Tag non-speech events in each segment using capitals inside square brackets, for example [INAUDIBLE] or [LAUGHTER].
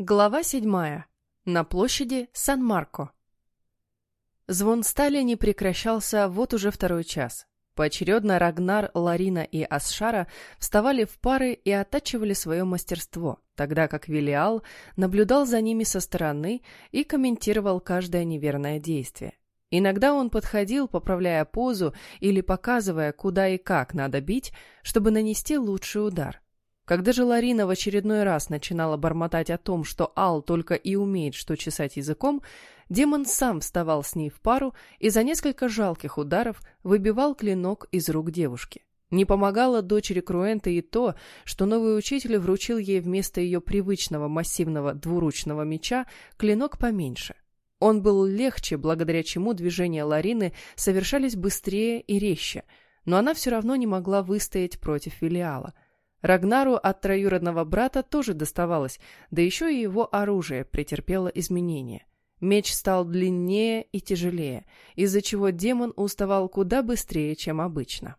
Глава седьмая. На площади Сан-Марко. Звон стали не прекращался вот уже второй час. Поочередно Рагнар, Ларина и Асшара вставали в пары и оттачивали свое мастерство, тогда как Велиал наблюдал за ними со стороны и комментировал каждое неверное действие. Иногда он подходил, поправляя позу или показывая, куда и как надо бить, чтобы нанести лучший удар – когда же Ларина в очередной раз начинала бормотать о том, что Ал только и умеет что чесать языком, демон сам вставал с ней в пару и за несколько жалких ударов выбивал клинок из рук девушки. Не помогало дочери Круэнта и то, что новый учитель вручил ей вместо ее привычного массивного двуручного меча клинок поменьше. Он был легче, благодаря чему движения Ларины совершались быстрее и резче, но она все равно не могла выстоять против Велиала — Рагнару от троюродного брата тоже доставалось, да еще и его оружие претерпело изменения. Меч стал длиннее и тяжелее, из-за чего демон уставал куда быстрее, чем обычно.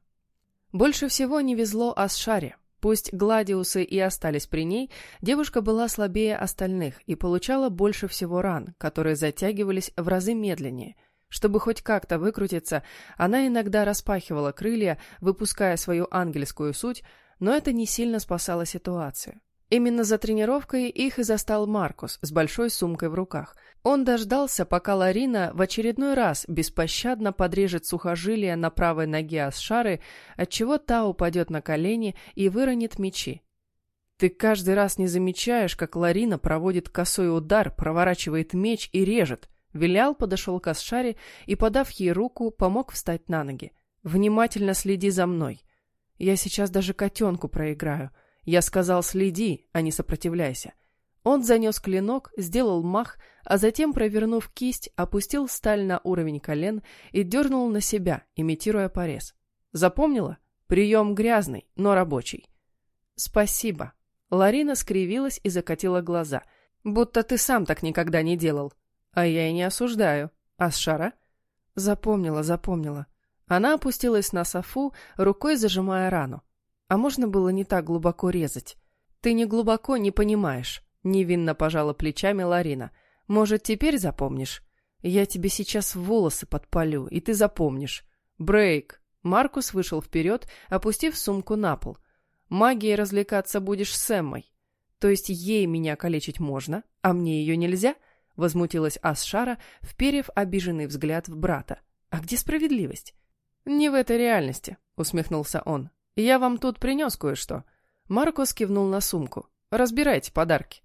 Больше всего не везло Асшаре. Пусть гладиусы и остались при ней, девушка была слабее остальных и получала больше всего ран, которые затягивались в разы медленнее. Чтобы хоть как-то выкрутиться, она иногда распахивала крылья, выпуская свою ангельскую суть, но это не сильно спасало ситуацию. Именно за тренировкой их и застал Маркус с большой сумкой в руках. Он дождался, пока Ларина в очередной раз беспощадно подрежет сухожилия на правой ноге Асшары, отчего та упадет на колени и выронит мечи. Ты каждый раз не замечаешь, как Ларина проводит косой удар, проворачивает меч и режет. Вилял подошел к Асшаре и, подав ей руку, помог встать на ноги. «Внимательно следи за мной. Я сейчас даже котенку проиграю. Я сказал, следи, а не сопротивляйся. Он занес клинок, сделал мах, а затем, провернув кисть, опустил сталь на уровень колен и дернул на себя, имитируя порез. Запомнила? Прием грязный, но рабочий. Спасибо. Ларина скривилась и закатила глаза. Будто ты сам так никогда не делал. А я и не осуждаю. А с шара? Запомнила, запомнила. Она опустилась на софу, рукой зажимая рану. А можно было не так глубоко резать? Ты не глубоко не понимаешь. Невинно пожала плечами Ларина. Может, теперь запомнишь? Я тебе сейчас волосы подпалю, и ты запомнишь. Брейк. Маркус вышел вперед, опустив сумку на пол. Магией развлекаться будешь с Эммой. То есть ей меня калечить можно, а мне ее нельзя? Возмутилась Асшара, вперев обиженный взгляд в брата. А где справедливость? «Не в этой реальности», — усмехнулся он. «Я вам тут принес кое-что». Маркос кивнул на сумку. «Разбирайте подарки».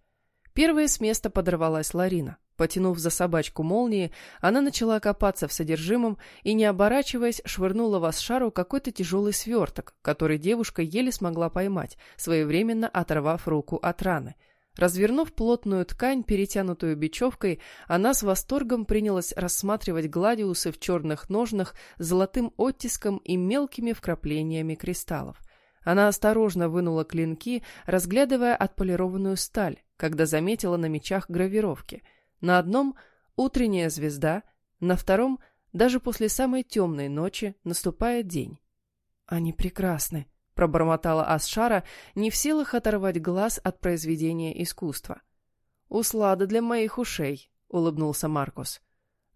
Первой с места подорвалась Ларина. Потянув за собачку молнии, она начала копаться в содержимом и, не оборачиваясь, швырнула в Асшару какой-то тяжелый сверток, который девушка еле смогла поймать, своевременно оторвав руку от раны — Развернув плотную ткань, перетянутую бечевкой, она с восторгом принялась рассматривать гладиусы в черных ножнах с золотым оттиском и мелкими вкраплениями кристаллов. Она осторожно вынула клинки, разглядывая отполированную сталь, когда заметила на мечах гравировки. На одном — утренняя звезда, на втором — даже после самой темной ночи наступает день. «Они прекрасны», — пробормотала Асшара, не в силах оторвать глаз от произведения искусства. «Услада для моих ушей», — улыбнулся Маркус.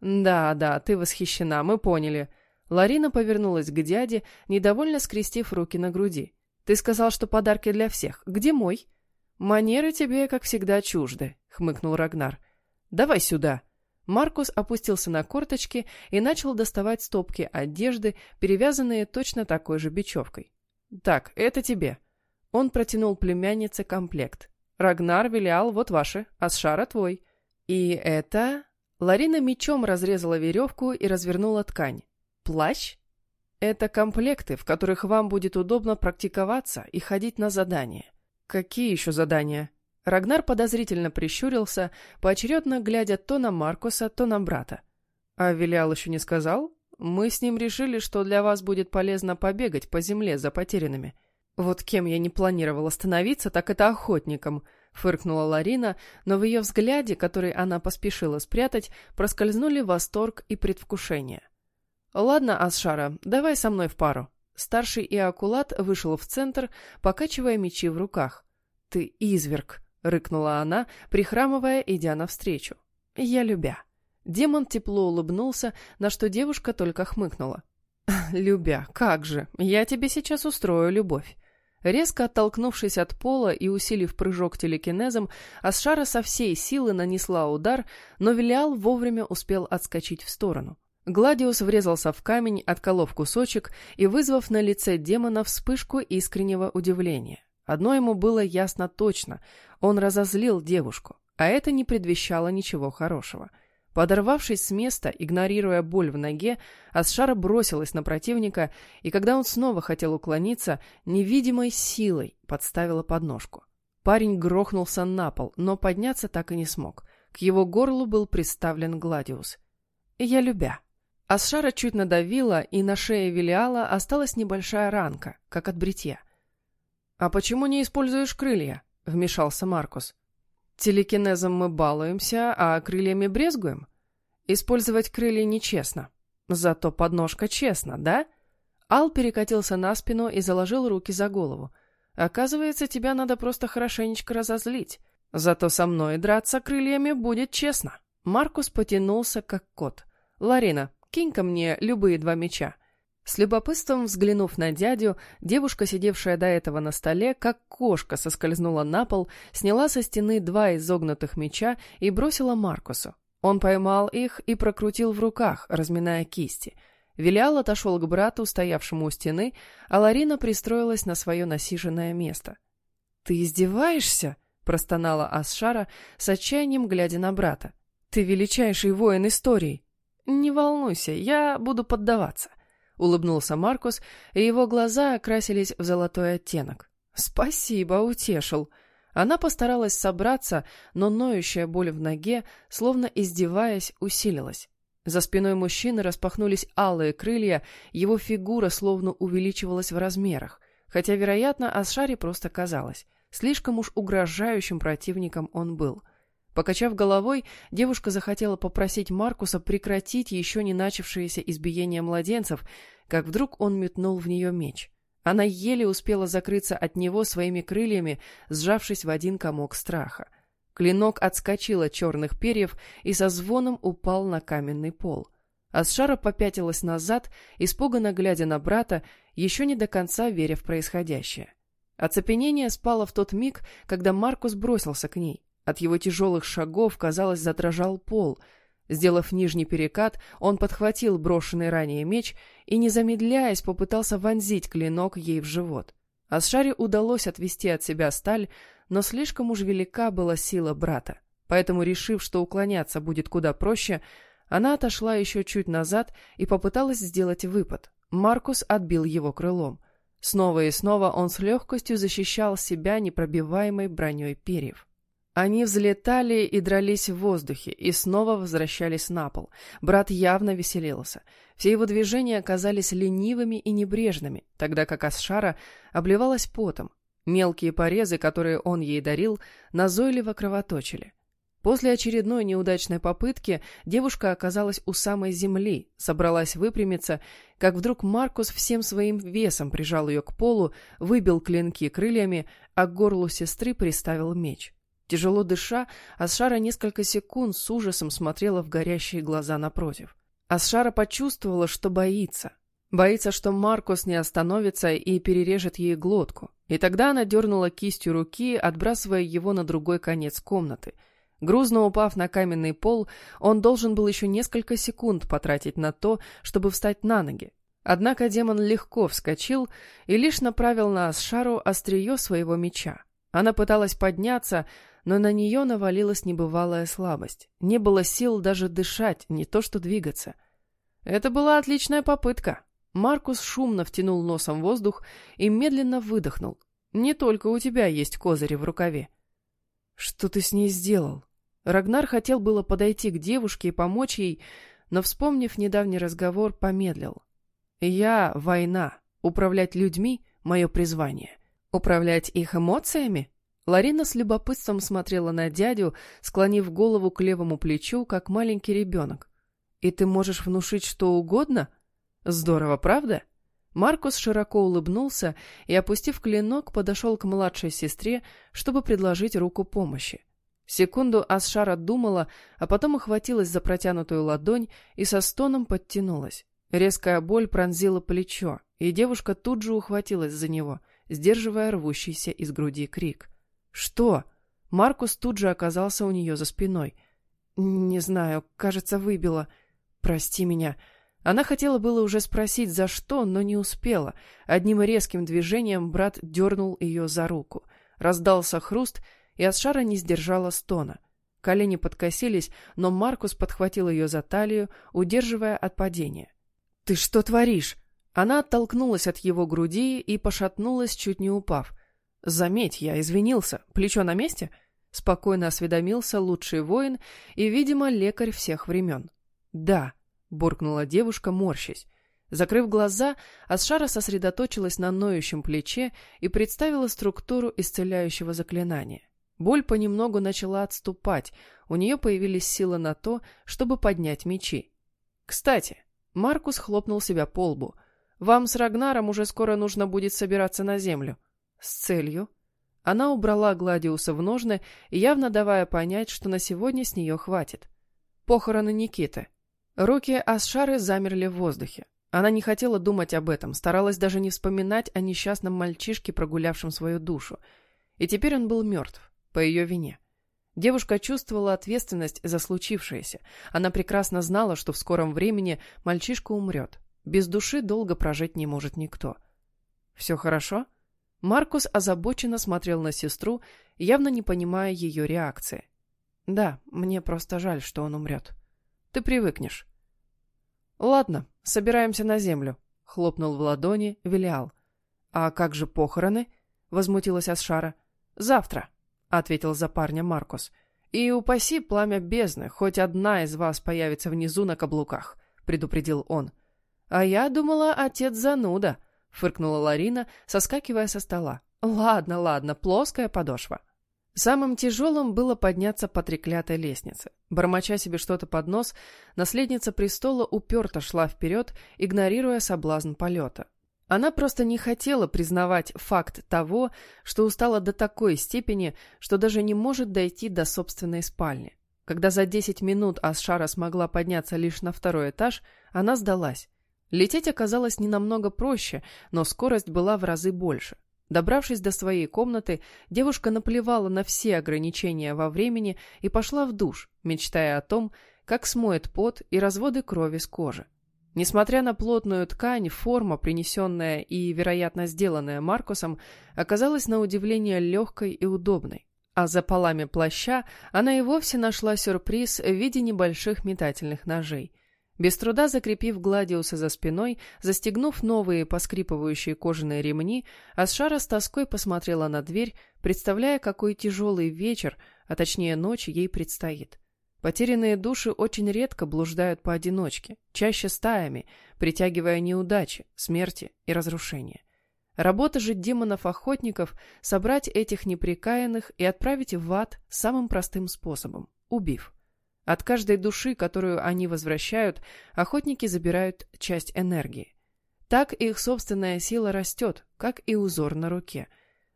«Да, да, ты восхищена, мы поняли». Ларина повернулась к дяде, недовольно скрестив руки на груди. «Ты сказал, что подарки для всех. Где мой?» «Манеры тебе, как всегда, чужды», — хмыкнул Рагнар. «Давай сюда». Маркус опустился на корточки и начал доставать стопки одежды, перевязанные точно такой же бечевкой. «Так, это тебе». Он протянул племяннице комплект. «Рагнар, Велиал, вот ваши, а Сшара твой». «И это...» Ларина мечом разрезала веревку и развернула ткань. «Плащ?» «Это комплекты, в которых вам будет удобно практиковаться и ходить на задания». «Какие еще задания?» Рагнар подозрительно прищурился, поочередно глядя то на Маркуса, то на брата. «А Велиал еще не сказал?» Мы с ним решили, что для вас будет полезно побегать по земле за потерянными. Вот кем я не планировала становиться, так это охотником, фыркнула Ларина, но в ее взгляде, который она поспешила спрятать, проскользнули восторг и предвкушение. Ладно, Асшара, давай со мной в пару. Старший Иакулат вышел в центр, покачивая мечи в руках. Ты изверг, — рыкнула она, прихрамывая, идя навстречу. «Я любя». Демон тепло улыбнулся, на что девушка только хмыкнула. «Любя, как же, я тебе сейчас устрою любовь». Резко оттолкнувшись от пола и усилив прыжок телекинезом, Асшара со всей силы нанесла удар, но Велиал вовремя успел отскочить в сторону. Гладиус врезался в камень, отколов кусочек и вызвав на лице демона вспышку искреннего удивления. Одно ему было ясно точно — он разозлил девушку, а это не предвещало ничего хорошего — Подорвавшись с места, игнорируя боль в ноге, Асшара бросилась на противника, и когда он снова хотел уклониться, невидимой силой подставила подножку. Парень грохнулся на пол, но подняться так и не смог. К его горлу был приставлен Гладиус. «Я любя». Асшара чуть надавила, и на шее Велиала осталась небольшая ранка, как от бритья. «А почему не используешь крылья?» — вмешался Маркус. Телекинезом мы балуемся, а крыльями брезгуем? Использовать крылья нечестно. Зато подножка честно, да? Ал перекатился на спину и заложил руки за голову. Оказывается, тебя надо просто хорошенечко разозлить. Зато со мной драться крыльями будет честно. Маркус потянулся, как кот. Ларина, кинь ко мне любые два меча. С любопытством взглянув на дядю, девушка, сидевшая до этого на столе, как кошка соскользнула на пол, сняла со стены два изогнутых меча и бросила Маркусу. Он поймал их и прокрутил в руках, разминая кисти. Вилиал отошел к брату, стоявшему у стены, а Ларина пристроилась на свое насиженное место. «Ты издеваешься?» — простонала Асшара, с отчаянием глядя на брата. «Ты величайший воин истории!» «Не волнуйся, я буду поддаваться. — улыбнулся Маркус, и его глаза окрасились в золотой оттенок. «Спасибо, утешил». Она постаралась собраться, но ноющая боль в ноге, словно издеваясь, усилилась. За спиной мужчины распахнулись алые крылья, его фигура словно увеличивалась в размерах, хотя, вероятно, Асшаре просто казалось. Слишком уж угрожающим противником он был. Покачав головой, девушка захотела попросить Маркуса прекратить еще не начавшееся избиение младенцев, как вдруг он метнул в нее меч. Она еле успела закрыться от него своими крыльями, сжавшись в один комок страха. Клинок отскочил от черных перьев и со звоном упал на каменный пол. Асшара попятилась назад, испуганно глядя на брата, еще не до конца веря в происходящее. Оцепенение спало в тот миг, когда Маркус бросился к ней. От его тяжелых шагов, казалось, задрожал пол. Сделав нижний перекат, он подхватил брошенный ранее меч и, не замедляясь, попытался вонзить клинок ей в живот. Асшаре удалось отвести от себя сталь, но слишком уж велика была сила брата. Поэтому, решив, что уклоняться будет куда проще, она отошла еще чуть назад и попыталась сделать выпад. Маркус отбил его крылом. Снова и снова он с легкостью защищал себя непробиваемой броней перьев. Они взлетали и дрались в воздухе, и снова возвращались на пол. Брат явно веселился. Все его движения оказались ленивыми и небрежными, тогда как Асшара обливалась потом. Мелкие порезы, которые он ей дарил, назойливо кровоточили. После очередной неудачной попытки девушка оказалась у самой земли, собралась выпрямиться, как вдруг Маркус всем своим весом прижал ее к полу, выбил клинки крыльями, а к горлу сестры приставил меч. Тяжело дыша, Асшара несколько секунд с ужасом смотрела в горящие глаза напротив. Асшара почувствовала, что боится. Боится, что Маркус не остановится и перережет ей глотку. И тогда она дернула кистью руки, отбрасывая его на другой конец комнаты. Грузно упав на каменный пол, он должен был еще несколько секунд потратить на то, чтобы встать на ноги. Однако демон легко вскочил и лишь направил на Асшару острие своего меча. Она пыталась подняться, но на нее навалилась небывалая слабость. Не было сил даже дышать, не то что двигаться. Это была отличная попытка. Маркус шумно втянул носом воздух и медленно выдохнул. «Не только у тебя есть козыри в рукаве». «Что ты с ней сделал?» Рагнар хотел было подойти к девушке и помочь ей, но, вспомнив недавний разговор, помедлил. «Я — война. Управлять людьми — мое призвание. Управлять их эмоциями Ларина с любопытством смотрела на дядю, склонив голову к левому плечу, как маленький ребенок. «И ты можешь внушить что угодно? Здорово, правда?» Маркус широко улыбнулся и, опустив клинок, подошел к младшей сестре, чтобы предложить руку помощи. Секунду Асшара думала, а потом охватилась за протянутую ладонь и со стоном подтянулась. Резкая боль пронзила плечо, и девушка тут же ухватилась за него, сдерживая рвущийся из груди крик. «Что?» Маркус тут же оказался у нее за спиной. «Не знаю, кажется, выбила. Прости меня». Она хотела было уже спросить, за что, но не успела. Одним резким движением брат дернул ее за руку. Раздался хруст, и Асшара не сдержала стона. Колени подкосились, но Маркус подхватил ее за талию, удерживая от падения. «Ты что творишь?» Она оттолкнулась от его груди и пошатнулась, чуть не упав. «Заметь, я извинился. Плечо на месте?» Спокойно осведомился лучший воин и, видимо, лекарь всех времен. «Да», — буркнула девушка, морщась. Закрыв глаза, Асшара сосредоточилась на ноющем плече и представила структуру исцеляющего заклинания. Боль понемногу начала отступать, у нее появились силы на то, чтобы поднять мечи. «Кстати», Маркус хлопнул себя по лбу. «Вам с Рагнаром уже скоро нужно будет собираться на землю». «С целью?» Она убрала Гладиуса в ножны, явно давая понять, что на сегодня с нее хватит. Похороны Никиты. Руки Асшары замерли в воздухе. Она не хотела думать об этом, старалась даже не вспоминать о несчастном мальчишке, прогулявшем свою душу. И теперь он был мертв, по ее вине. Девушка чувствовала ответственность за случившееся. Она прекрасно знала, что в скором времени мальчишка умрет. Без души долго прожить не может никто. «Все хорошо?» Маркус озабоченно смотрел на сестру, явно не понимая ее реакции. «Да, мне просто жаль, что он умрет. Ты привыкнешь». «Ладно, собираемся на землю», — хлопнул в ладони Велиал. «А как же похороны?» — возмутилась Асшара. «Завтра». — ответил за парня Маркус. «И упаси пламя бездны, хоть одна из вас появится внизу на каблуках», — предупредил он. «А я думала, отец зануда», — фыркнула Ларина, соскакивая со стола. «Ладно, ладно, плоская подошва». Самым тяжелым было подняться по треклятой лестнице. Бормоча себе что-то под нос, наследница престола уперто шла вперед, игнорируя соблазн полета. Она просто не хотела признавать факт того, что устала до такой степени, что даже не может дойти до собственной спальни. Когда за 10 минут Асшара смогла подняться лишь на второй этаж, она сдалась. Лететь оказалось не намного проще, но скорость была в разы больше. Добравшись до своей комнаты, девушка наплевала на все ограничения во времени и пошла в душ, мечтая о том, как смоет пот и разводы крови с кожи. Несмотря на плотную ткань, форма, принесенная и, вероятно, сделанная Маркусом, оказалась на удивление легкой и удобной. А за полами плаща она и вовсе нашла сюрприз в виде небольших метательных ножей. Без труда закрепив Гладиуса за спиной, застегнув новые поскрипывающие кожаные ремни, Асшара с тоской посмотрела на дверь, представляя, какой тяжелый вечер, а точнее ночь, ей предстоит. Потерянные души очень редко блуждают поодиночке, чаще стаями, притягивая неудачи, смерти и разрушения. Работа же демонов-охотников — собрать этих непрекаянных и отправить в ад самым простым способом — убив. От каждой души, которую они возвращают, охотники забирают часть энергии. Так их собственная сила растет, как и узор на руке.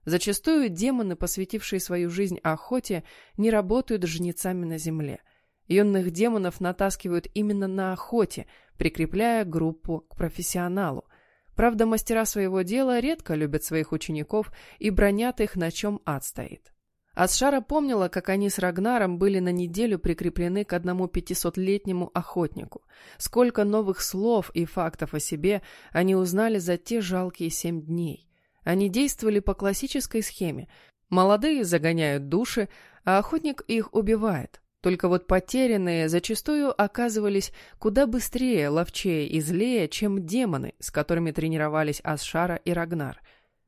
Зачастую демоны, посвятившие свою жизнь охоте, не работают жнецами на земле — Юных демонов натаскивают именно на охоте, прикрепляя группу к профессионалу. Правда, мастера своего дела редко любят своих учеников и бронят их, на чем ад стоит. Асшара помнила, как они с Рагнаром были на неделю прикреплены к одному пятисотлетнему охотнику. Сколько новых слов и фактов о себе они узнали за те жалкие семь дней. Они действовали по классической схеме. Молодые загоняют души, а охотник их убивает. Только вот потерянные зачастую оказывались куда быстрее, ловчее и злее, чем демоны, с которыми тренировались Асшара и Рагнар.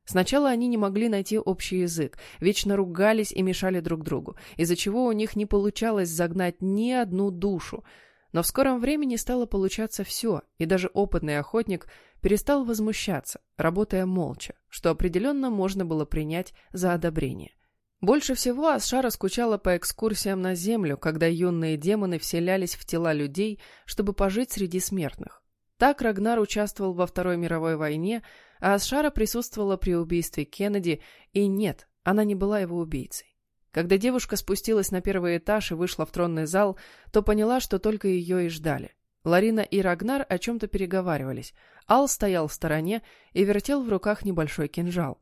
Сначала они не могли найти общий язык, вечно ругались и мешали друг другу, из-за чего у них не получалось загнать ни одну душу. Но в скором времени стало получаться все, и даже опытный охотник перестал возмущаться, работая молча, что определенно можно было принять за одобрение. Больше всего Асшара скучала по экскурсиям на Землю, когда юные демоны вселялись в тела людей, чтобы пожить среди смертных. Так Рагнар участвовал во Второй мировой войне, а Асшара присутствовала при убийстве Кеннеди, и нет, она не была его убийцей. Когда девушка спустилась на первый этаж и вышла в тронный зал, то поняла, что только ее и ждали. Ларина и Рагнар о чем-то переговаривались. Ал стоял в стороне и вертел в руках небольшой кинжал.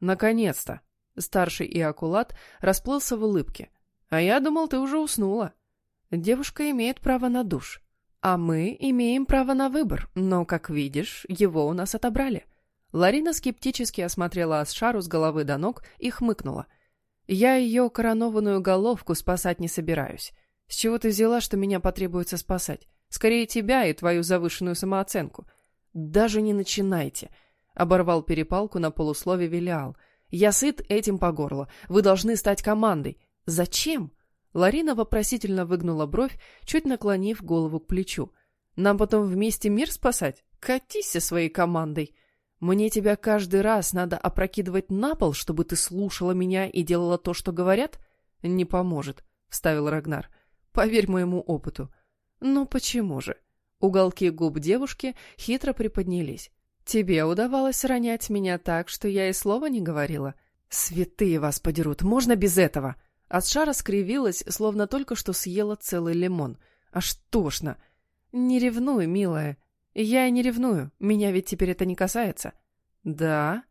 «Наконец-то!» Старший Иакулат расплылся в улыбке. «А я думал, ты уже уснула». Девушка имеет право на душ. А мы имеем право на выбор, но, как видишь, его у нас отобрали. Ларина скептически осмотрела Асшару с головы до ног и хмыкнула. «Я ее коронованную головку спасать не собираюсь. С чего ты взяла, что меня потребуется спасать? Скорее тебя и твою завышенную самооценку. Даже не начинайте!» — оборвал перепалку на полуслове Велиал. «Я сыт этим по горло. Вы должны стать командой. Зачем?» Ларина вопросительно выгнула бровь, чуть наклонив голову к плечу. «Нам потом вместе мир спасать? Катись со своей командой!» Мне тебя каждый раз надо опрокидывать на пол, чтобы ты слушала меня и делала то, что говорят? Не поможет, вставил Рагнар. Поверь моему опыту. Ну почему же? Уголки губ девушки хитро приподнялись. Тебе удавалось ронять меня так, что я и слова не говорила. Святые вас подерут, можно без этого? Асшара скривилась, словно только что съела целый лимон. Аж тошно. Не ревнуй, милая, «Я и не ревную, меня ведь теперь это не касается». «Да?»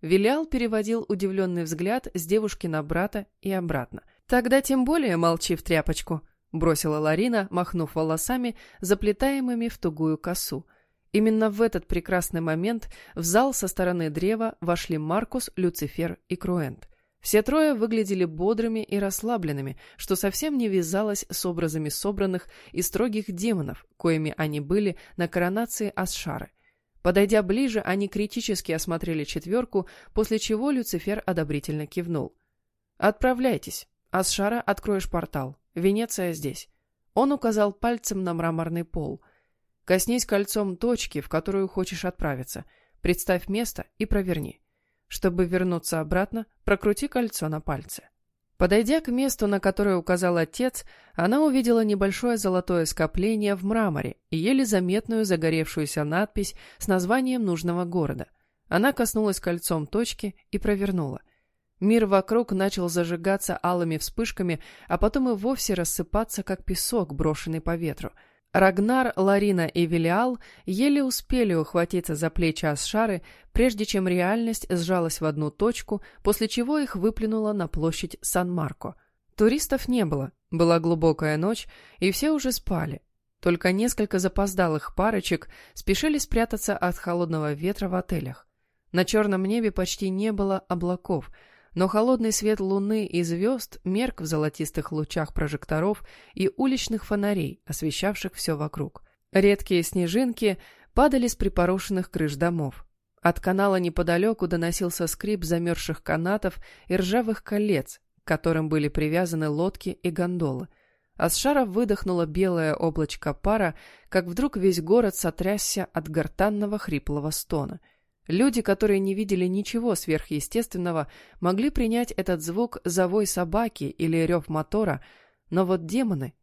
Вилял переводил удивленный взгляд с девушки на брата и обратно. «Тогда тем более молчи в тряпочку», — бросила Ларина, махнув волосами, заплетаемыми в тугую косу. Именно в этот прекрасный момент в зал со стороны древа вошли Маркус, Люцифер и Круэнт. Все трое выглядели бодрыми и расслабленными, что совсем не вязалось с образами собранных и строгих демонов, коими они были на коронации Асшары. Подойдя ближе, они критически осмотрели четверку, после чего Люцифер одобрительно кивнул. «Отправляйтесь. Асшара, откроешь портал. Венеция здесь». Он указал пальцем на мраморный пол. «Коснись кольцом точки, в которую хочешь отправиться. Представь место и проверни. Чтобы вернуться обратно, прокрути кольцо на пальце. Подойдя к месту, на которое указал отец, она увидела небольшое золотое скопление в мраморе и еле заметную загоревшуюся надпись с названием нужного города. Она коснулась кольцом точки и провернула. Мир вокруг начал зажигаться алыми вспышками, а потом и вовсе рассыпаться, как песок, брошенный по ветру — Рагнар, Ларина и Велиал еле успели ухватиться за плечи Асшары, прежде чем реальность сжалась в одну точку, после чего их выплюнуло на площадь Сан-Марко. Туристов не было, была глубокая ночь, и все уже спали. Только несколько запоздалых парочек спешили спрятаться от холодного ветра в отелях. На черном небе почти не было облаков — но холодный свет луны и звезд мерк в золотистых лучах прожекторов и уличных фонарей, освещавших все вокруг. Редкие снежинки падали с припорошенных крыш домов. От канала неподалеку доносился скрип замерзших канатов и ржавых колец, к которым были привязаны лодки и гондолы. Асшара выдохнула белое облачко пара, как вдруг весь город сотрясся от гортанного хриплого стона — Люди, которые не видели ничего сверхъестественного, могли принять этот звук за вой собаки или рев мотора, но вот демоны...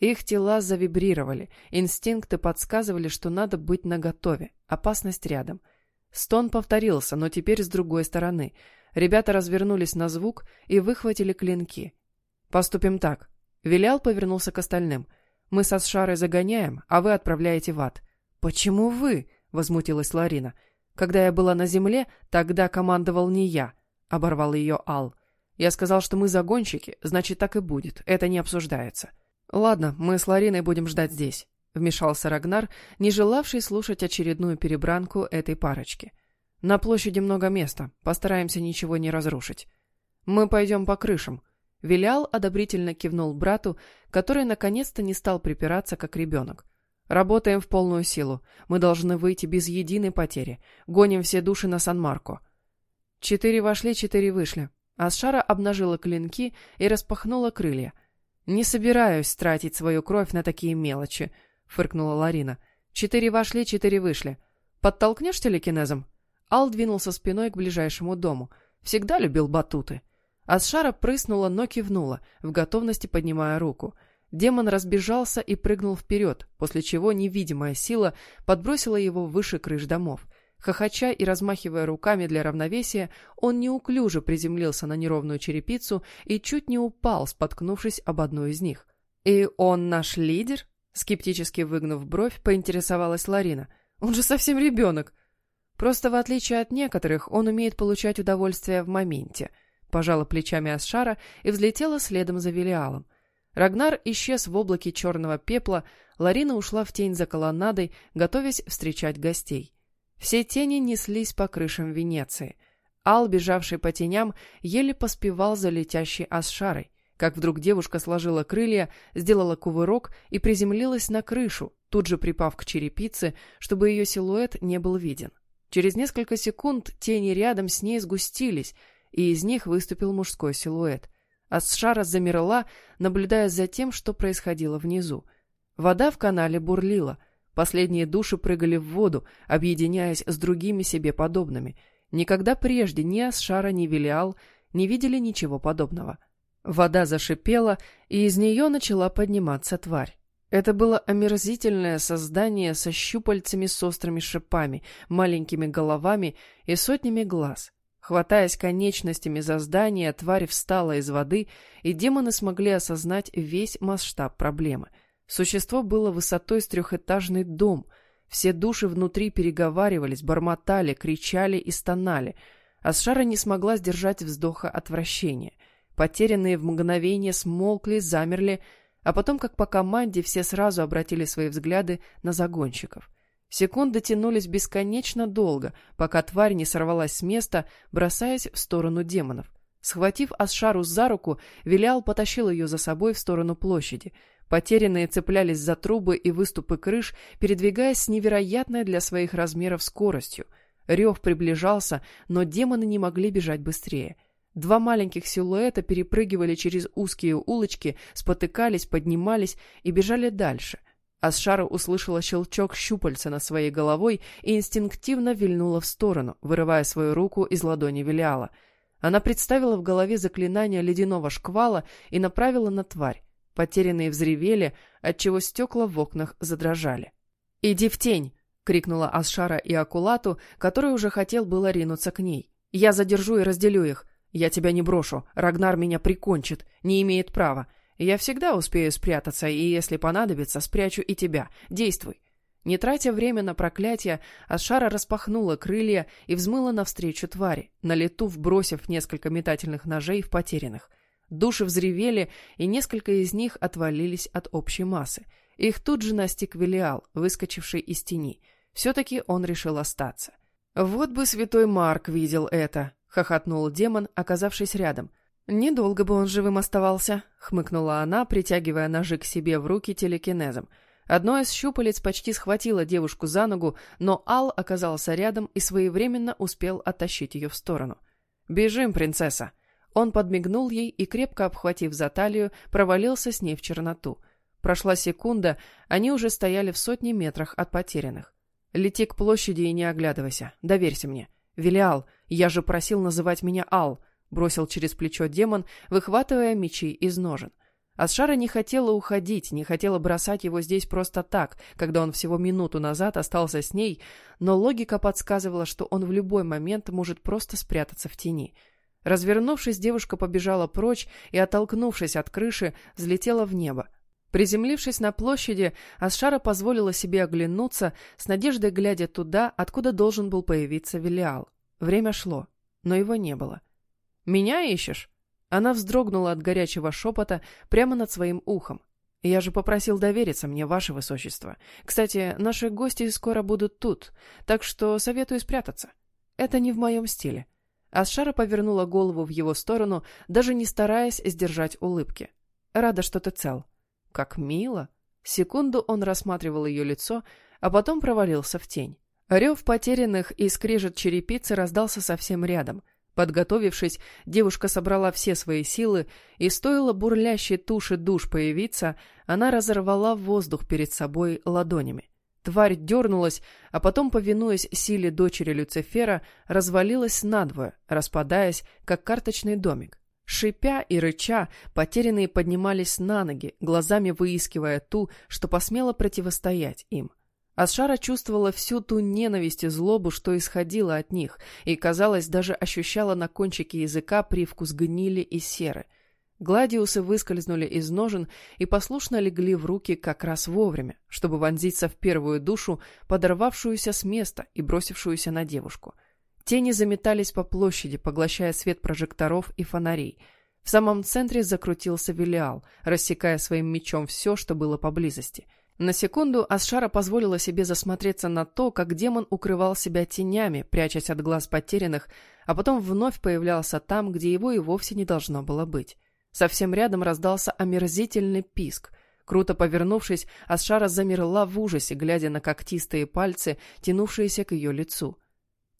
Их тела завибрировали, инстинкты подсказывали, что надо быть наготове, опасность рядом. Стон повторился, но теперь с другой стороны. Ребята развернулись на звук и выхватили клинки. «Поступим так». Вилял повернулся к остальным. «Мы со Сшарой загоняем, а вы отправляете в ад». «Почему вы?» — возмутилась Ларина. — когда я была на земле, тогда командовал не я, — оборвал ее Ал. Я сказал, что мы загонщики, значит, так и будет, это не обсуждается. Ладно, мы с Лариной будем ждать здесь, — вмешался Рагнар, не желавший слушать очередную перебранку этой парочки. На площади много места, постараемся ничего не разрушить. Мы пойдем по крышам. Вилял одобрительно кивнул брату, который наконец-то не стал припираться, как ребенок. Работаем в полную силу. Мы должны выйти без единой потери. Гоним все души на Сан-Марко. Четыре вошли, четыре вышли. Асшара обнажила клинки и распахнула крылья. «Не собираюсь тратить свою кровь на такие мелочи», — фыркнула Ларина. «Четыре вошли, четыре вышли. Подтолкнешь телекинезом?» Ал двинулся спиной к ближайшему дому. Всегда любил батуты. Асшара прыснула, но кивнула, в готовности поднимая руку — Демон разбежался и прыгнул вперед, после чего невидимая сила подбросила его выше крыш домов. Хохоча и размахивая руками для равновесия, он неуклюже приземлился на неровную черепицу и чуть не упал, споткнувшись об одну из них. «И он наш лидер?» Скептически выгнув бровь, поинтересовалась Ларина. «Он же совсем ребенок!» «Просто в отличие от некоторых, он умеет получать удовольствие в моменте», пожала плечами Асшара и взлетела следом за Велиалом. Рагнар исчез в облаке черного пепла, Ларина ушла в тень за колоннадой, готовясь встречать гостей. Все тени неслись по крышам Венеции. Ал, бежавший по теням, еле поспевал за летящей Асшарой, как вдруг девушка сложила крылья, сделала кувырок и приземлилась на крышу, тут же припав к черепице, чтобы ее силуэт не был виден. Через несколько секунд тени рядом с ней сгустились, и из них выступил мужской силуэт. Асшара замерла, наблюдая за тем, что происходило внизу. Вода в канале бурлила. Последние души прыгали в воду, объединяясь с другими себе подобными. Никогда прежде ни Асшара, ни Велиал не видели ничего подобного. Вода зашипела, и из нее начала подниматься тварь. Это было омерзительное создание со щупальцами с острыми шипами, маленькими головами и сотнями глаз. Хватаясь конечностями за здание, тварь встала из воды, и демоны смогли осознать весь масштаб проблемы. Существо было высотой с трехэтажный дом. Все души внутри переговаривались, бормотали, кричали и стонали. Асшара не смогла сдержать вздоха отвращения. Потерянные в мгновение смолкли, замерли, а потом, как по команде, все сразу обратили свои взгляды на загонщиков — Секунды тянулись бесконечно долго, пока тварь не сорвалась с места, бросаясь в сторону демонов. Схватив Асшару за руку, Вилял потащил ее за собой в сторону площади. Потерянные цеплялись за трубы и выступы крыш, передвигаясь с невероятной для своих размеров скоростью. Рев приближался, но демоны не могли бежать быстрее. Два маленьких силуэта перепрыгивали через узкие улочки, спотыкались, поднимались и бежали дальше — Асшара услышала щелчок щупальца над своей головой и инстинктивно вильнула в сторону, вырывая свою руку из ладони Велиала. Она представила в голове заклинание ледяного шквала и направила на тварь. Потерянные взревели, отчего стекла в окнах задрожали. «Иди в тень!» — крикнула Асшара и Акулату, который уже хотел было ринуться к ней. «Я задержу и разделю их. Я тебя не брошу. Рагнар меня прикончит. Не имеет права. Я всегда успею спрятаться, и если понадобится, спрячу и тебя. Действуй. Не тратя время на проклятие, Ашара распахнула крылья и взмыла навстречу твари, на лету вбросив несколько метательных ножей в потерянных. Души взревели, и несколько из них отвалились от общей массы. Их тут же настиг Велиал, выскочивший из тени. Все-таки он решил остаться. «Вот бы святой Марк видел это!» — хохотнул демон, оказавшись рядом. «Недолго бы он живым оставался», — хмыкнула она, притягивая ножи к себе в руки телекинезом. Одно из щупалец почти схватило девушку за ногу, но Ал оказался рядом и своевременно успел оттащить ее в сторону. «Бежим, принцесса!» Он подмигнул ей и, крепко обхватив за талию, провалился с ней в черноту. Прошла секунда, они уже стояли в сотне метрах от потерянных. «Лети к площади и не оглядывайся. Доверься мне. Велиал, я же просил называть меня Ал. — бросил через плечо демон, выхватывая мечи из ножен. Асшара не хотела уходить, не хотела бросать его здесь просто так, когда он всего минуту назад остался с ней, но логика подсказывала, что он в любой момент может просто спрятаться в тени. Развернувшись, девушка побежала прочь и, оттолкнувшись от крыши, взлетела в небо. Приземлившись на площади, Асшара позволила себе оглянуться, с надеждой глядя туда, откуда должен был появиться Велиал. Время шло, но его не было. — «Меня ищешь?» Она вздрогнула от горячего шепота прямо над своим ухом. «Я же попросил довериться мне, ваше высочество. Кстати, наши гости скоро будут тут, так что советую спрятаться. Это не в моем стиле». Асшара повернула голову в его сторону, даже не стараясь сдержать улыбки. «Рада, что ты цел». «Как мило!» Секунду он рассматривал ее лицо, а потом провалился в тень. Рев потерянных и скрежет черепицы раздался совсем рядом — Подготовившись, девушка собрала все свои силы, и стоило бурлящей туши душ появиться, она разорвала воздух перед собой ладонями. Тварь дернулась, а потом, повинуясь силе дочери Люцифера, развалилась надвое, распадаясь, как карточный домик. Шипя и рыча, потерянные поднимались на ноги, глазами выискивая ту, что посмела противостоять им. Асшара чувствовала всю ту ненависть и злобу, что исходила от них, и, казалось, даже ощущала на кончике языка привкус гнили и серы. Гладиусы выскользнули из ножен и послушно легли в руки как раз вовремя, чтобы вонзиться в первую душу, подорвавшуюся с места и бросившуюся на девушку. Тени заметались по площади, поглощая свет прожекторов и фонарей. В самом центре закрутился Велиал, рассекая своим мечом все, что было поблизости — на секунду Асшара позволила себе засмотреться на то, как демон укрывал себя тенями, прячась от глаз потерянных, а потом вновь появлялся там, где его и вовсе не должно было быть. Совсем рядом раздался омерзительный писк. Круто повернувшись, Асшара замерла в ужасе, глядя на когтистые пальцы, тянувшиеся к ее лицу.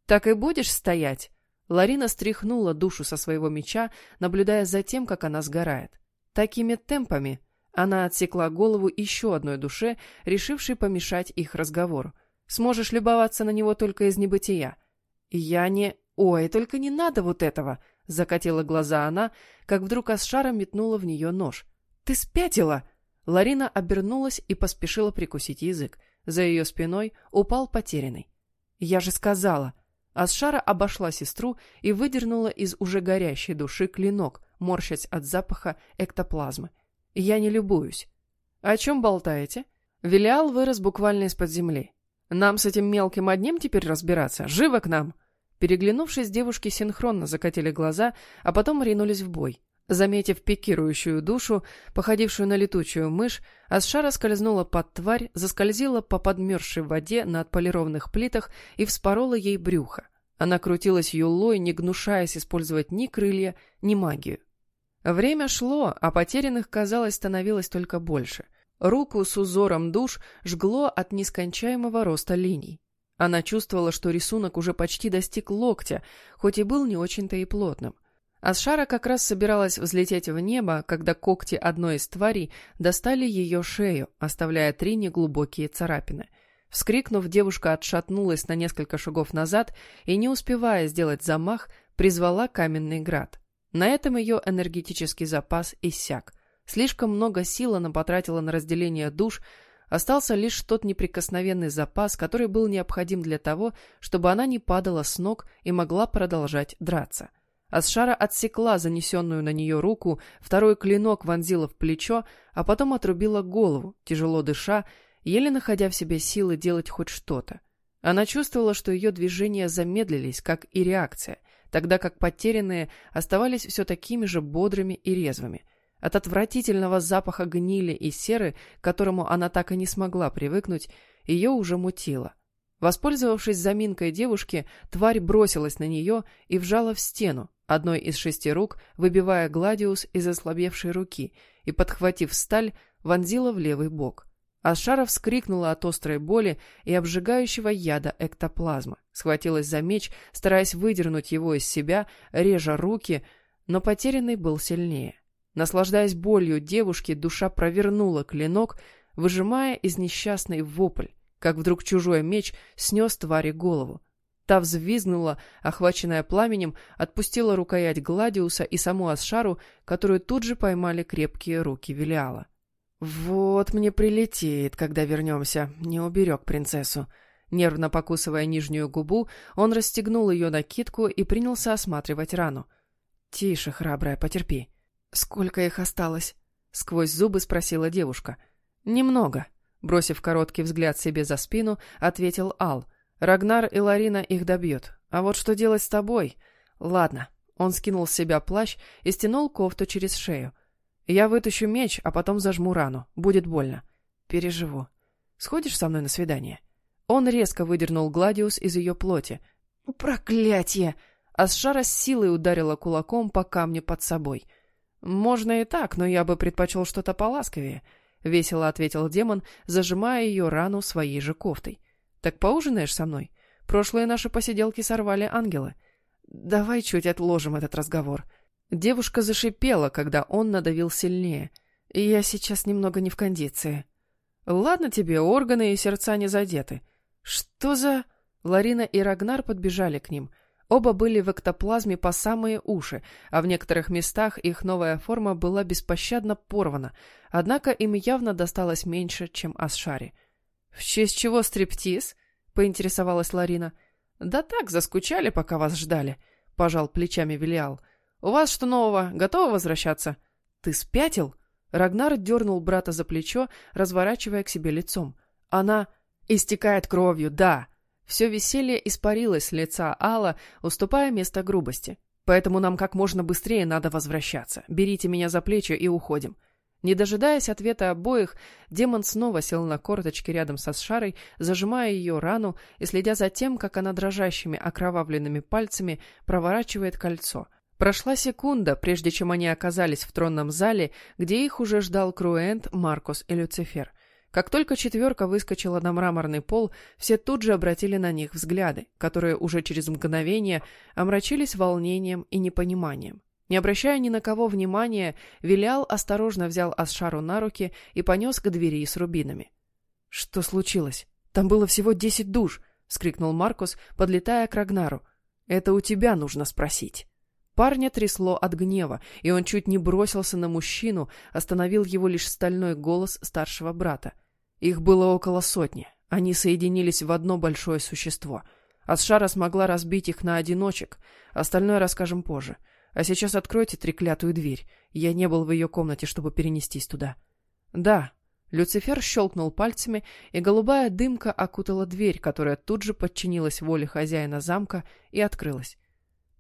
«Так и будешь стоять?» Ларина стряхнула душу со своего меча, наблюдая за тем, как она сгорает. «Такими темпами...» Она отсекла голову еще одной душе, решившей помешать их разговору. «Сможешь любоваться на него только из небытия». «Я не... Ой, только не надо вот этого!» — закатила глаза она, как вдруг Асшара метнула в нее нож. «Ты спятила!» Ларина обернулась и поспешила прикусить язык. За ее спиной упал потерянный. «Я же сказала!» Асшара обошла сестру и выдернула из уже горящей души клинок, морщась от запаха эктоплазмы. Я не любуюсь. О чем болтаете? Велиал вырос буквально из-под земли. Нам с этим мелким одним теперь разбираться. Живо к нам! Переглянувшись, девушки синхронно закатили глаза, а потом ринулись в бой. Заметив пикирующую душу, походившую на летучую мышь, Асшара скользнула под тварь, заскользила по подмерзшей воде на отполированных плитах и вспорола ей брюхо. Она крутилась юлой, не гнушаясь использовать ни крылья, ни магию. Время шло, а потерянных, казалось, становилось только больше. Руку с узором душ жгло от нескончаемого роста линий. Она чувствовала, что рисунок уже почти достиг локтя, хоть и был не очень-то и плотным. Асшара как раз собиралась взлететь в небо, когда когти одной из тварей достали ее шею, оставляя три неглубокие царапины. Вскрикнув, девушка отшатнулась на несколько шагов назад и, не успевая сделать замах, призвала каменный град. На этом ее энергетический запас иссяк. Слишком много сил она потратила на разделение душ, остался лишь тот неприкосновенный запас, который был необходим для того, чтобы она не падала с ног и могла продолжать драться. Асшара отсекла занесенную на нее руку, второй клинок вонзила в плечо, а потом отрубила голову, тяжело дыша, еле находя в себе силы делать хоть что-то. Она чувствовала, что ее движения замедлились, как и реакция — тогда как потерянные оставались все такими же бодрыми и резвыми. От отвратительного запаха гнили и серы, к которому она так и не смогла привыкнуть, ее уже мутило. Воспользовавшись заминкой девушки, тварь бросилась на нее и вжала в стену, одной из шести рук, выбивая гладиус из ослабевшей руки, и, подхватив сталь, вонзила в левый бок. Ашара вскрикнула от острой боли и обжигающего яда эктоплазмы. Схватилась за меч, стараясь выдернуть его из себя, режа руки, но потерянный был сильнее. Наслаждаясь болью девушки, душа провернула клинок, выжимая из несчастной вопль, как вдруг чужой меч снес твари голову. Та взвизгнула, охваченная пламенем, отпустила рукоять Гладиуса и саму Асшару, которую тут же поймали крепкие руки Велиала. «Вот мне прилетит, когда вернемся», — не уберег принцессу. Нервно покусывая нижнюю губу, он расстегнул ее накидку и принялся осматривать рану. «Тише, храбрая, потерпи». «Сколько их осталось?» — сквозь зубы спросила девушка. «Немного», — бросив короткий взгляд себе за спину, ответил Ал. «Рагнар и Ларина их добьют. А вот что делать с тобой?» «Ладно». Он скинул с себя плащ и стянул кофту через шею. Я вытащу меч, а потом зажму рану. Будет больно. Переживу. Сходишь со мной на свидание?» Он резко выдернул Гладиус из ее плоти. «Проклятье!» Асшара с силой ударила кулаком по камню под собой. «Можно и так, но я бы предпочел что-то поласковее», — весело ответил демон, зажимая ее рану своей же кофтой. «Так поужинаешь со мной? Прошлые наши посиделки сорвали ангелы. Давай чуть отложим этот разговор». Девушка зашипела, когда он надавил сильнее. «Я сейчас немного не в кондиции». «Ладно тебе, органы и сердца не задеты». «Что за...» Ларина и Рагнар подбежали к ним. Оба были в эктоплазме по самые уши, а в некоторых местах их новая форма была беспощадно порвана, однако им явно досталось меньше, чем Асшаре. «В честь чего стриптиз?» — поинтересовалась Ларина. «Да так, заскучали, пока вас ждали», — пожал плечами Велиал. «У вас что нового? Готовы возвращаться?» «Ты спятил?» Рагнар дернул брата за плечо, разворачивая к себе лицом. «Она истекает кровью, да!» Все веселье испарилось с лица Алла, уступая место грубости. «Поэтому нам как можно быстрее надо возвращаться. Берите меня за плечи и уходим». Не дожидаясь ответа обоих, демон снова сел на корточки рядом со Сшарой, зажимая ее рану и следя за тем, как она дрожащими окровавленными пальцами проворачивает кольцо. Прошла секунда, прежде чем они оказались в тронном зале, где их уже ждал Круэнт, Маркус и Люцифер. Как только четверка выскочила на мраморный пол, все тут же обратили на них взгляды, которые уже через мгновение омрачились волнением и непониманием. Не обращая ни на кого внимания, Вилял осторожно взял Асшару на руки и понес к двери с рубинами. — Что случилось? Там было всего десять душ! — скрикнул Маркус, подлетая к Рагнару. — Это у тебя нужно спросить. Парня трясло от гнева, и он чуть не бросился на мужчину, остановил его лишь стальной голос старшего брата. Их было около сотни. Они соединились в одно большое существо. Асшара смогла разбить их на одиночек. Остальное расскажем позже. — а сейчас откройте треклятую дверь. Я не был в ее комнате, чтобы перенестись туда. Да. Люцифер щелкнул пальцами, и голубая дымка окутала дверь, которая тут же подчинилась воле хозяина замка и открылась.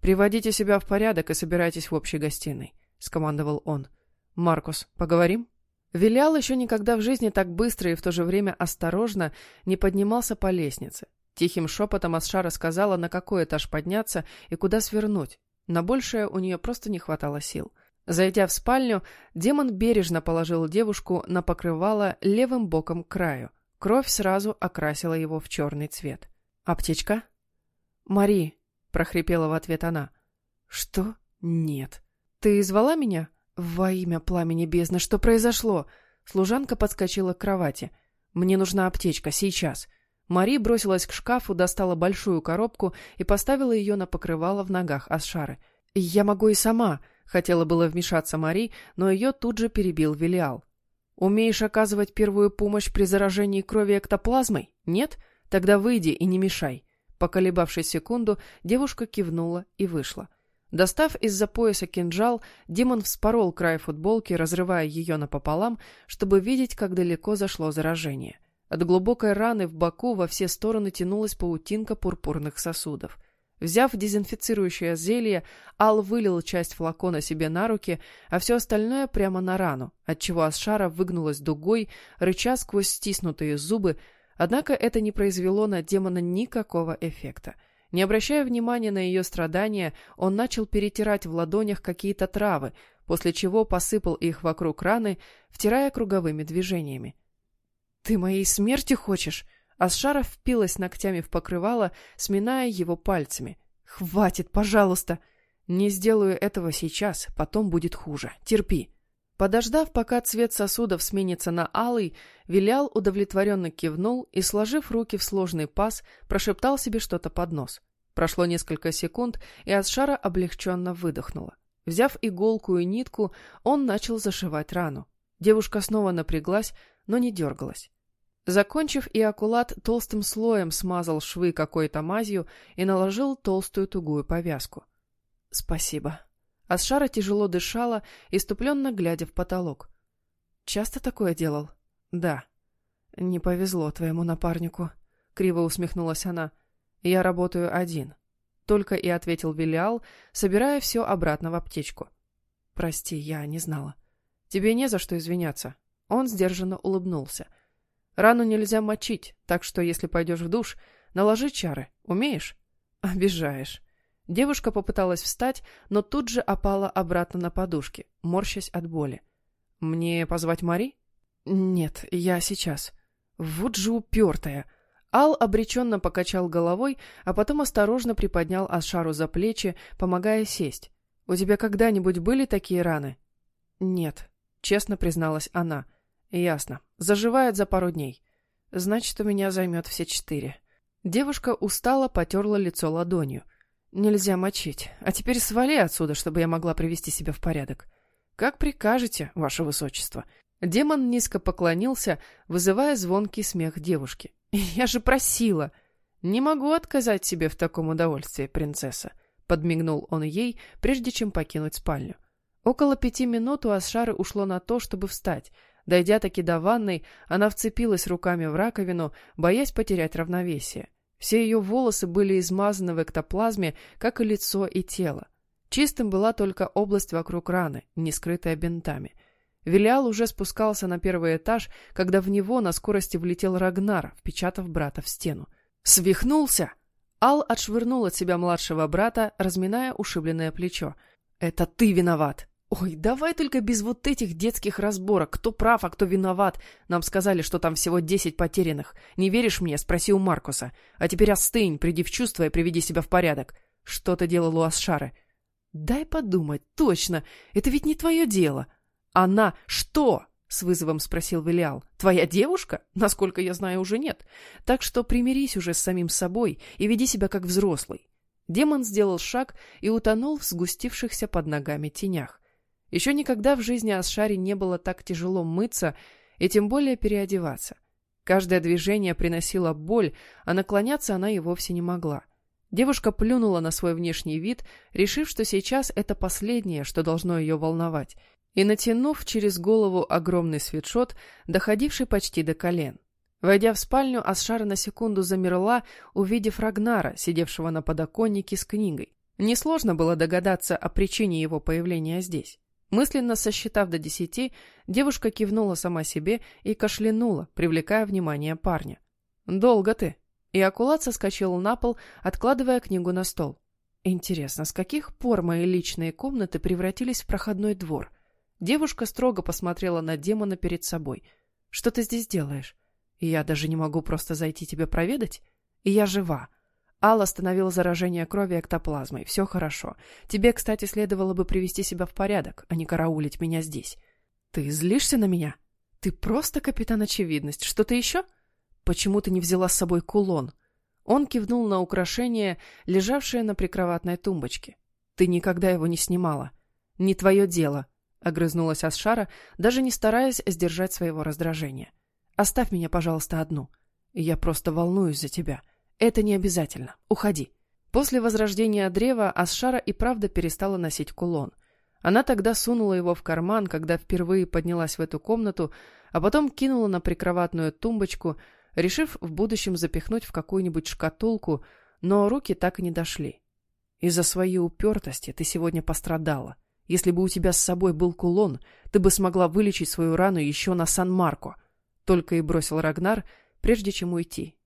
«Приводите себя в порядок и собирайтесь в общей гостиной», — скомандовал он. «Маркус, поговорим?» Вилял еще никогда в жизни так быстро и в то же время осторожно не поднимался по лестнице. Тихим шепотом Асшара сказала, на какой этаж подняться и куда свернуть, на большее у нее просто не хватало сил. Зайдя в спальню, демон бережно положил девушку на покрывало левым боком к краю. Кровь сразу окрасила его в черный цвет. «Аптечка?» «Мари», — прохрипела в ответ она. «Что? Нет. Ты звала меня?» «Во имя пламени бездны, что произошло?» Служанка подскочила к кровати. «Мне нужна аптечка, сейчас». Мари бросилась к шкафу, достала большую коробку и поставила ее на покрывало в ногах Асшары. «Я могу и сама», — хотела было вмешаться Мари, но ее тут же перебил Велиал. «Умеешь оказывать первую помощь при заражении крови эктоплазмой? Нет? Тогда выйди и не мешай». Поколебавшись секунду, девушка кивнула и вышла. Достав из-за пояса кинжал, демон вспорол край футболки, разрывая ее напополам, чтобы видеть, как далеко зашло заражение. — от глубокой раны в боку во все стороны тянулась паутинка пурпурных сосудов. Взяв дезинфицирующее зелье, Ал вылил часть флакона себе на руки, а все остальное прямо на рану, отчего Асшара выгнулась дугой, рыча сквозь стиснутые зубы, однако это не произвело на демона никакого эффекта. Не обращая внимания на ее страдания, он начал перетирать в ладонях какие-то травы, после чего посыпал их вокруг раны, втирая круговыми движениями. «Ты моей смерти хочешь?» Асшара впилась ногтями в покрывало, сминая его пальцами. «Хватит, пожалуйста!» «Не сделаю этого сейчас, потом будет хуже. Терпи». Подождав, пока цвет сосудов сменится на алый, Вилял удовлетворенно кивнул и, сложив руки в сложный паз, прошептал себе что-то под нос. Прошло несколько секунд, и Асшара облегченно выдохнула. Взяв иголку и нитку, он начал зашивать рану. Девушка снова напряглась, но не дергалась. Закончив, Иокулат толстым слоем смазал швы какой-то мазью и наложил толстую тугую повязку. — Спасибо. Асшара тяжело дышала, иступленно глядя в потолок. — Часто такое делал? — Да. — Не повезло твоему напарнику, — криво усмехнулась она. — Я работаю один. Только и ответил Вилиал, собирая все обратно в аптечку. — Прости, я не знала. — Тебе не за что извиняться. Он сдержанно улыбнулся. Рану нельзя мочить, так что если пойдешь в душ, наложи чары. Умеешь? Обижаешь. Девушка попыталась встать, но тут же опала обратно на подушки, морщась от боли. Мне позвать Мари? Нет, я сейчас. Вот же упертая. Ал обреченно покачал головой, а потом осторожно приподнял Ашару за плечи, помогая сесть. «У тебя когда-нибудь были такие раны?» «Нет», — честно призналась она. — Ясно. Заживает за пару дней. Значит, у меня займет все четыре. Девушка устало потерла лицо ладонью. Нельзя мочить. А теперь свали отсюда, чтобы я могла привести себя в порядок. Как прикажете, ваше высочество. Демон низко поклонился, вызывая звонкий смех девушки. [LAUGHS] Я же просила. Не могу отказать себе в таком удовольствии, принцесса. Подмигнул он ей, прежде чем покинуть спальню. Около пяти минут у Асшары ушло на то, чтобы встать. Дойдя таки до ванной, она вцепилась руками в раковину, боясь потерять равновесие. Все ее волосы были измазаны в эктоплазме, как и лицо и тело. Чистым была только область вокруг раны, не скрытая бинтами. Вилиал уже спускался на первый этаж, когда в него на скорости влетел Рагнар, впечатав брата в стену. «Свихнулся!» Ал отшвырнул от себя младшего брата, разминая ушибленное плечо. «Это ты виноват!» «Ой, давай только без вот этих детских разборок. Кто прав, а кто виноват? Нам сказали, что там всего десять потерянных. Не веришь мне? Спроси у Маркуса. А теперь остынь, приди в чувство и приведи себя в порядок. Что ты делал у Асшары?» «Дай подумать. Точно. Это ведь не твое дело». «Она что?» — с вызовом спросил Велиал. «Твоя девушка? Насколько я знаю, уже нет. Так что примирись уже с самим собой и веди себя как взрослый». Демон сделал шаг и утонул в сгустившихся под ногами тенях. Еще никогда в жизни Асшаре не было так тяжело мыться и тем более переодеваться. Каждое движение приносило боль, а наклоняться она и вовсе не могла. Девушка плюнула на свой внешний вид, решив, что сейчас это последнее, что должно ее волновать, и натянув через голову огромный свитшот, доходивший почти до колен. Войдя в спальню, Асшара на секунду замерла, увидев Рагнара, сидевшего на подоконнике с книгой. Несложно было догадаться о причине его появления здесь. Мысленно сосчитав до десяти, девушка кивнула сама себе и кашлянула, привлекая внимание парня. «Долго ты?» И Акулат соскочил на пол, откладывая книгу на стол. «Интересно, с каких пор мои личные комнаты превратились в проходной двор?» Девушка строго посмотрела на демона перед собой. «Что ты здесь делаешь? Я даже не могу просто зайти тебя проведать? Я жива. Алла остановила заражение крови эктоплазмой. Все хорошо. Тебе, кстати, следовало бы привести себя в порядок, а не караулить меня здесь. Ты злишься на меня? Ты просто капитан очевидность. Что-то еще? Почему ты не взяла с собой кулон? Он кивнул на украшение, лежавшее на прикроватной тумбочке. Ты никогда его не снимала. Не твое дело, — огрызнулась Асшара, даже не стараясь сдержать своего раздражения. Оставь меня, пожалуйста, одну. Я просто волнуюсь за тебя. — это не обязательно. Уходи. После возрождения древа Асшара и правда перестала носить кулон. Она тогда сунула его в карман, когда впервые поднялась в эту комнату, а потом кинула на прикроватную тумбочку, решив в будущем запихнуть в какую-нибудь шкатулку, но руки так и не дошли. Из-за своей упертости ты сегодня пострадала. Если бы у тебя с собой был кулон, ты бы смогла вылечить свою рану еще на Сан-Марко. Только и бросил Рагнар, прежде чем уйти,